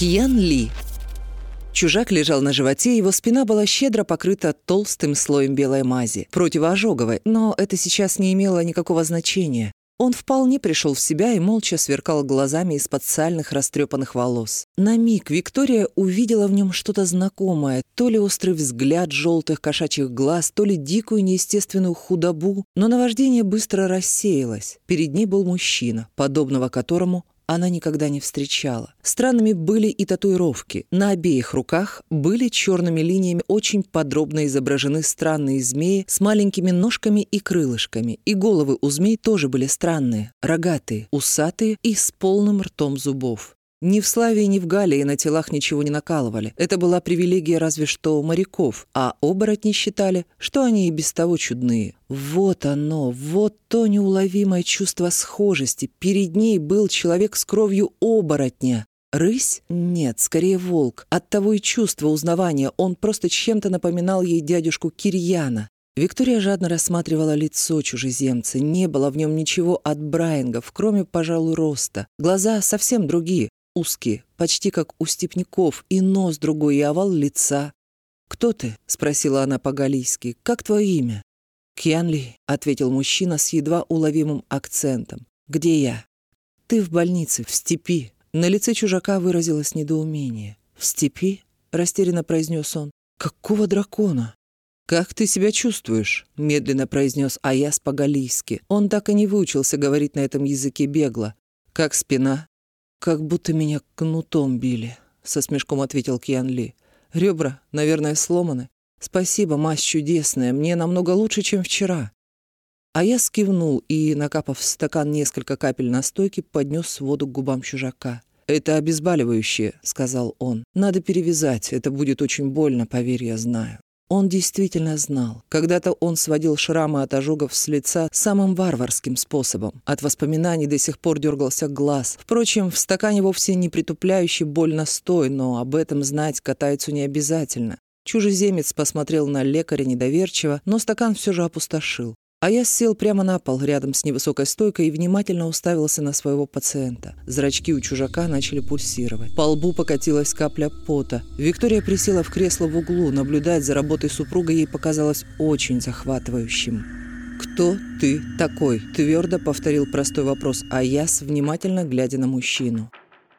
Кьян Ли. Чужак лежал на животе, его спина была щедро покрыта толстым слоем белой мази, противоожоговой, но это сейчас не имело никакого значения. Он вполне пришел в себя и молча сверкал глазами из-под сальных растрепанных волос. На миг Виктория увидела в нем что-то знакомое, то ли острый взгляд желтых кошачьих глаз, то ли дикую неестественную худобу, но наваждение быстро рассеялось. Перед ней был мужчина, подобного которому она никогда не встречала. Странными были и татуировки. На обеих руках были черными линиями очень подробно изображены странные змеи с маленькими ножками и крылышками. И головы у змей тоже были странные, рогатые, усатые и с полным ртом зубов. Ни в Славии, ни в Галлии на телах ничего не накалывали. Это была привилегия разве что моряков, а оборотни считали, что они и без того чудные. Вот оно, вот то неуловимое чувство схожести. Перед ней был человек с кровью оборотня. Рысь? Нет, скорее волк. Оттого и чувство узнавания. Он просто чем-то напоминал ей дядюшку Кирьяна. Виктория жадно рассматривала лицо чужеземца. Не было в нем ничего от Брайангов, кроме, пожалуй, роста. Глаза совсем другие, узкие, почти как у степняков, и нос другой, и овал лица. «Кто ты?» — спросила она по-галийски. «Как твое имя?» «Кьянли», — ответил мужчина с едва уловимым акцентом. «Где я?» «Ты в больнице, в степи». На лице чужака выразилось недоумение. «В степи?» — растерянно произнес он. «Какого дракона?» «Как ты себя чувствуешь?» — медленно произнес Аяс по-галийски. Он так и не выучился говорить на этом языке бегло. «Как спина?» «Как будто меня кнутом били», — со смешком ответил Киан Ли. «Ребра, наверное, сломаны. Спасибо, мазь чудесная, мне намного лучше, чем вчера». А я скивнул и, накапав в стакан несколько капель настойки, поднес воду к губам чужака. «Это обезболивающее», — сказал он. «Надо перевязать, это будет очень больно, поверь, я знаю». Он действительно знал. Когда-то он сводил шрамы от ожогов с лица самым варварским способом. От воспоминаний до сих пор дергался глаз. Впрочем, в стакане вовсе не притупляющий боль настой, но об этом знать катайцу не обязательно. Чужеземец посмотрел на лекаря недоверчиво, но стакан все же опустошил. А я сел прямо на пол рядом с невысокой стойкой и внимательно уставился на своего пациента. Зрачки у чужака начали пульсировать. По лбу покатилась капля пота. Виктория присела в кресло в углу. Наблюдать за работой супруга ей показалось очень захватывающим. «Кто ты такой?» – твердо повторил простой вопрос, а Яс, внимательно глядя на мужчину.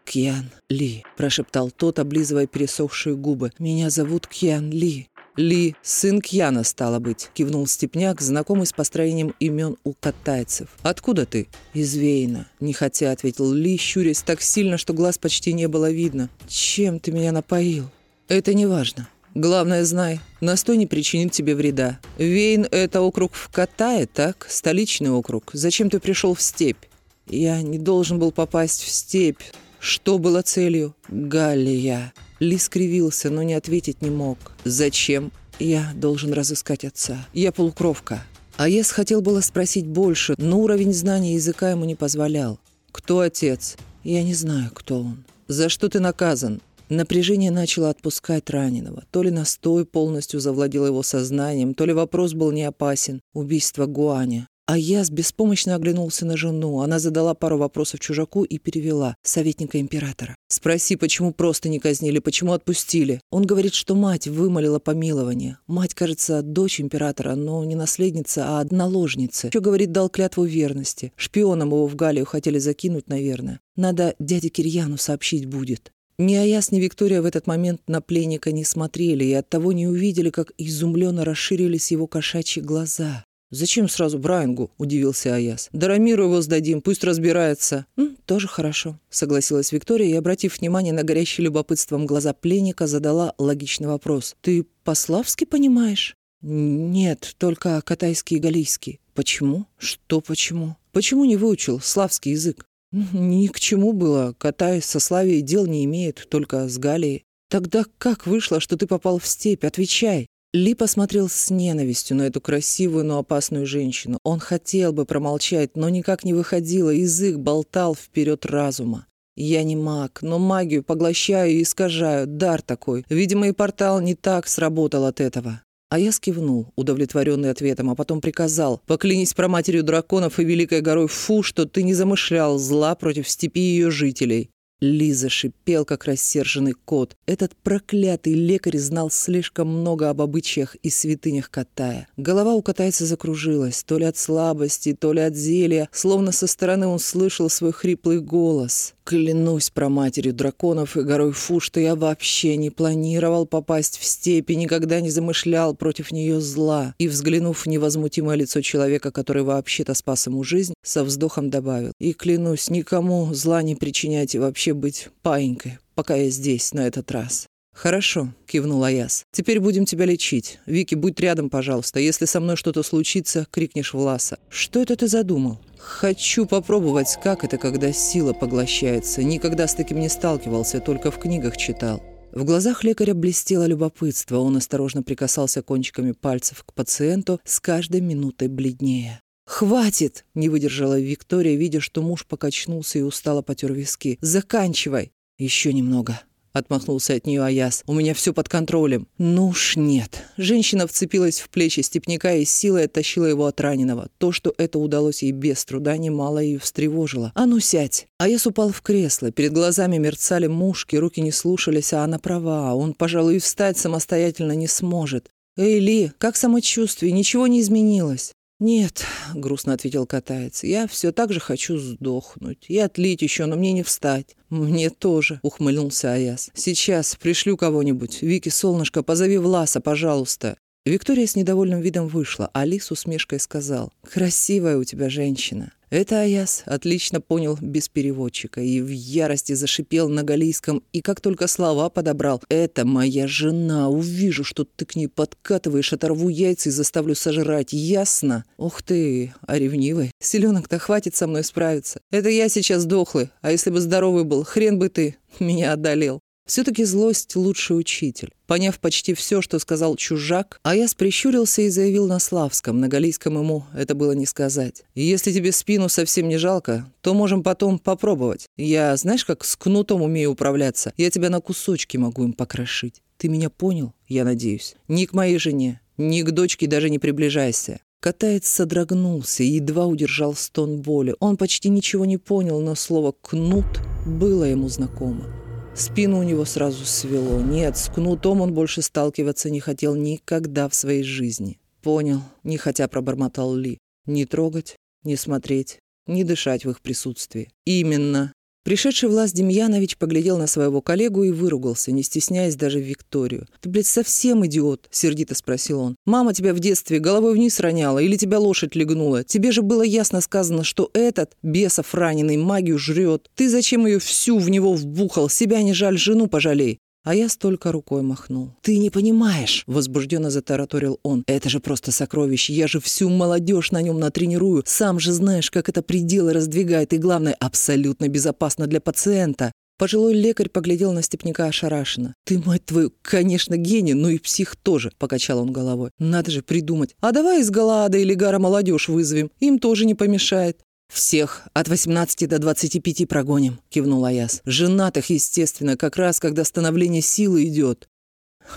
«Кьян Ли», – прошептал тот, облизывая пересохшие губы. «Меня зовут Кьян Ли». «Ли, сын Кьяна, стало быть», — кивнул Степняк, знакомый с построением имен у катайцев. «Откуда ты?» «Из Вейна», — нехотя ответил Ли, щурясь так сильно, что глаз почти не было видно. «Чем ты меня напоил?» «Это не важно. Главное, знай, настой не причинит тебе вреда. Вейн — это округ в Катае, так? Столичный округ. Зачем ты пришел в степь?» «Я не должен был попасть в степь. Что было целью?» «Галия». Ли скривился, но не ответить не мог. «Зачем?» «Я должен разыскать отца. Я полукровка». Аес хотел было спросить больше, но уровень знания языка ему не позволял. «Кто отец?» «Я не знаю, кто он». «За что ты наказан?» Напряжение начало отпускать раненого. То ли настой полностью завладел его сознанием, то ли вопрос был не опасен. Убийство Гуаня. А я беспомощно оглянулся на жену. Она задала пару вопросов чужаку и перевела. Советника императора. «Спроси, почему просто не казнили, почему отпустили?» Он говорит, что мать вымолила помилование. Мать, кажется, дочь императора, но не наследница, а наложница. Еще, говорит, дал клятву верности. Шпионом его в Галию хотели закинуть, наверное. Надо дяде Кирьяну сообщить будет. Ни Аяс, ни Виктория в этот момент на пленника не смотрели и оттого не увидели, как изумленно расширились его кошачьи глаза. «Зачем сразу Брайангу?» – удивился Аяс. «Дарамиру его сдадим, пусть разбирается». «М, «Тоже хорошо», – согласилась Виктория и, обратив внимание на горящий любопытством глаза пленника, задала логичный вопрос. «Ты по-славски понимаешь?» «Нет, только катайский и галийский». «Почему? Что почему? Почему не выучил славский язык?» «Ни к чему было. Катай со Славией дел не имеет, только с Галией». «Тогда как вышло, что ты попал в степь? Отвечай!» Ли посмотрел с ненавистью на эту красивую, но опасную женщину. Он хотел бы промолчать, но никак не выходило, язык болтал вперед разума. Я не маг, но магию поглощаю и искажаю, дар такой. Видимо, и портал не так сработал от этого. А я скивнул, удовлетворенный ответом, а потом приказал, поклянись про матерью драконов и великой горой Фу, что ты не замышлял зла против степи и ее жителей. Лиза шипел, как рассерженный кот. Этот проклятый лекарь знал слишком много об обычаях и святынях Катая. Голова у катайца закружилась, то ли от слабости, то ли от зелья, словно со стороны он слышал свой хриплый голос. Клянусь про матерью драконов и горой Фу, что я вообще не планировал попасть в степь и никогда не замышлял против нее зла. И, взглянув в невозмутимое лицо человека, который вообще-то спас ему жизнь, со вздохом добавил. И клянусь, никому зла не причинять и вообще быть паинькой, пока я здесь, на этот раз?» «Хорошо», — кивнул Аяс. «Теперь будем тебя лечить. Вики, будь рядом, пожалуйста. Если со мной что-то случится, крикнешь Власа». «Что это ты задумал?» «Хочу попробовать, как это, когда сила поглощается. Никогда с таким не сталкивался, только в книгах читал». В глазах лекаря блестело любопытство. Он осторожно прикасался кончиками пальцев к пациенту, с каждой минутой бледнее. «Хватит!» — не выдержала Виктория, видя, что муж покачнулся и устало потер виски. «Заканчивай!» «Еще немного!» — отмахнулся от нее Аяс. «У меня все под контролем». «Ну уж нет». Женщина вцепилась в плечи степняка и силой оттащила его от раненого. То, что это удалось ей без труда, немало ее встревожило. «А ну сядь!» Аяс упал в кресло. Перед глазами мерцали мушки, руки не слушались, а она права. Он, пожалуй, встать самостоятельно не сможет. «Эй, Ли, как самочувствие? Ничего не изменилось?» «Нет», — грустно ответил катаец, — «я все так же хочу сдохнуть. И отлить еще, но мне не встать». «Мне тоже», — ухмыльнулся Аяс. «Сейчас пришлю кого-нибудь. Вики, солнышко, позови Власа, пожалуйста». Виктория с недовольным видом вышла, а Ли с усмешкой сказал, «Красивая у тебя женщина». Это Аяс отлично понял без переводчика и в ярости зашипел на галийском, и как только слова подобрал «Это моя жена, увижу, что ты к ней подкатываешь, оторву яйца и заставлю сожрать, ясно?» «Ух ты, а ревнивый, селенок-то хватит со мной справиться. Это я сейчас дохлый, а если бы здоровый был, хрен бы ты меня одолел». Все-таки злость — лучший учитель. Поняв почти все, что сказал чужак, а я прищурился и заявил на славском, на галийском ему это было не сказать. «Если тебе спину совсем не жалко, то можем потом попробовать. Я, знаешь, как с кнутом умею управляться. Я тебя на кусочки могу им покрошить. Ты меня понял, я надеюсь? Ни к моей жене, ни к дочке даже не приближайся. Катаец содрогнулся и едва удержал стон боли. Он почти ничего не понял, но слово «кнут» было ему знакомо. Спину у него сразу свело. Нет, с кнутом он больше сталкиваться не хотел никогда в своей жизни. Понял, не хотя пробормотал Ли. Не трогать, не смотреть, не дышать в их присутствии. Именно. Пришедший Влас Демьянович поглядел на своего коллегу и выругался, не стесняясь даже Викторию. «Ты, блядь, совсем идиот?» — сердито спросил он. «Мама тебя в детстве головой вниз роняла или тебя лошадь легнула? Тебе же было ясно сказано, что этот, бесов раненый, магию жрет. Ты зачем ее всю в него вбухал? Себя не жаль, жену пожалей. А я столько рукой махнул. «Ты не понимаешь!» — возбужденно затараторил он. «Это же просто сокровище! Я же всю молодежь на нем натренирую! Сам же знаешь, как это пределы раздвигает, и, главное, абсолютно безопасно для пациента!» Пожилой лекарь поглядел на степняка ошарашенно. «Ты, мать твою, конечно, гений, но и псих тоже», — покачал он головой. «Надо же придумать. А давай из Галаада или Гара молодежь вызовем. Им тоже не помешает». «Всех от 18 до 25 прогоним», — кивнул Аяс. «Женатых, естественно, как раз, когда становление силы идет».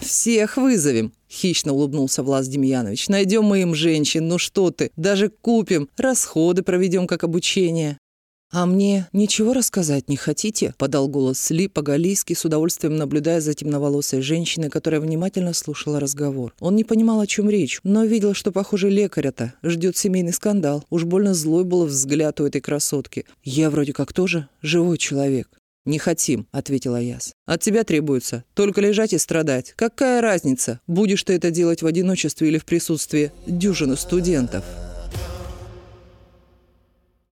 «Всех вызовем», — хищно улыбнулся Влас Демьянович. «Найдем мы им женщин, ну что ты, даже купим, расходы проведем как обучение». «А мне ничего рассказать не хотите?» — подал голос Ли по-галийски, с удовольствием наблюдая за темноволосой женщиной, которая внимательно слушала разговор. Он не понимал, о чем речь, но видел, что, похоже, лекаря-то ждет семейный скандал. Уж больно злой был взгляд у этой красотки. «Я вроде как тоже живой человек». «Не хотим», — ответила Яс. «От тебя требуется только лежать и страдать. Какая разница, будешь ты это делать в одиночестве или в присутствии дюжины студентов?»